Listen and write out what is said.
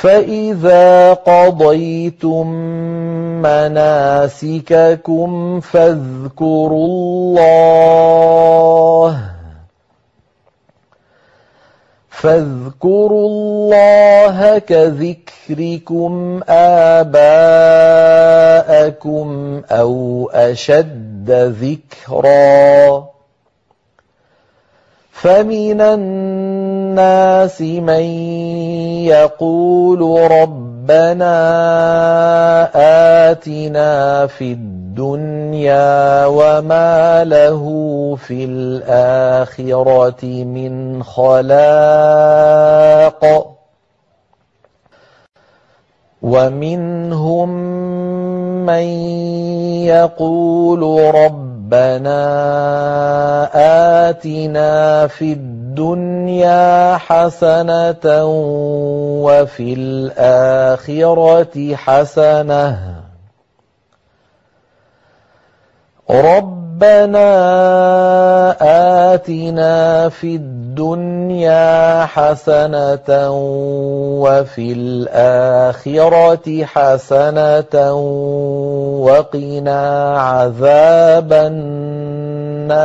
فَإِذَا قَضَيْتُم مَّنَاسِكَكُمْ فَاذْكُرُوا اللَّهَ كَذِكْرِكُمْ آبَاءَكُمْ أَوْ أَشَدَّ ذِكْرًا ۗ فَمِنَ النَّاسِ مَن يَقُولُ رَبَّنَا آتِنَا فِي الدُّنْيَا وَمَا لَهُ فِي الْآخِرَةِ مِنْ خَلَاقٍ وَمِنْهُم مَّن يَقُولُ رَبَّنَا آتِنَا فِي الدُّنْيَا حَسَنَةً وَفِي الْآخِرَةِ حَسَنَةً وَقِنَا عَذَابَ النَّارِ